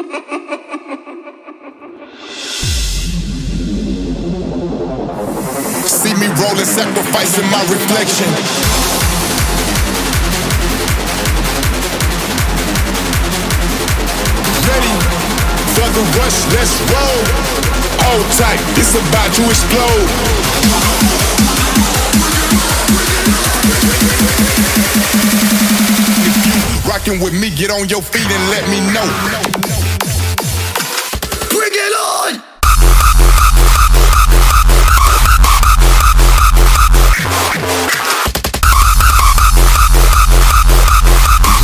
See me rolling, sacrificing my reflection. Ready for the rush, let's roll. Hold tight, it's about to explode. You rockin' with me, get on your feet and let me know. Bring it on!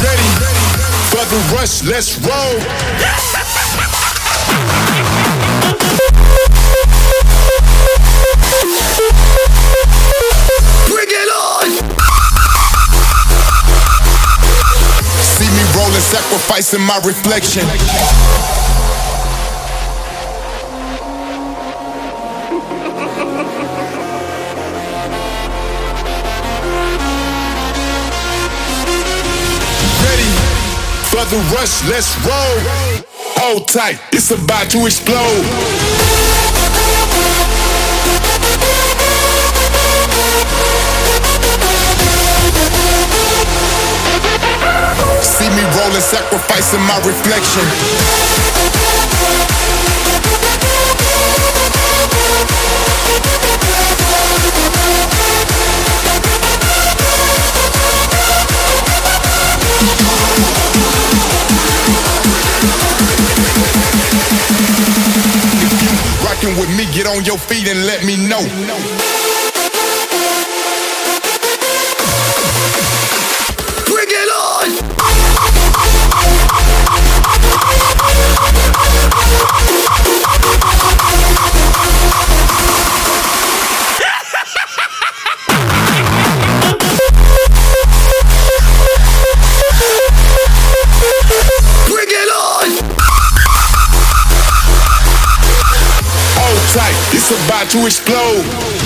Ready for the rush, let's roll. Me rolling, sacrificing my reflection. Ready for the rush, let's roll. Hold tight, it's about to explode. Me rolling, sacrificing my reflection. If you with me, get on your feet and let me know. Tight, it's about to explode.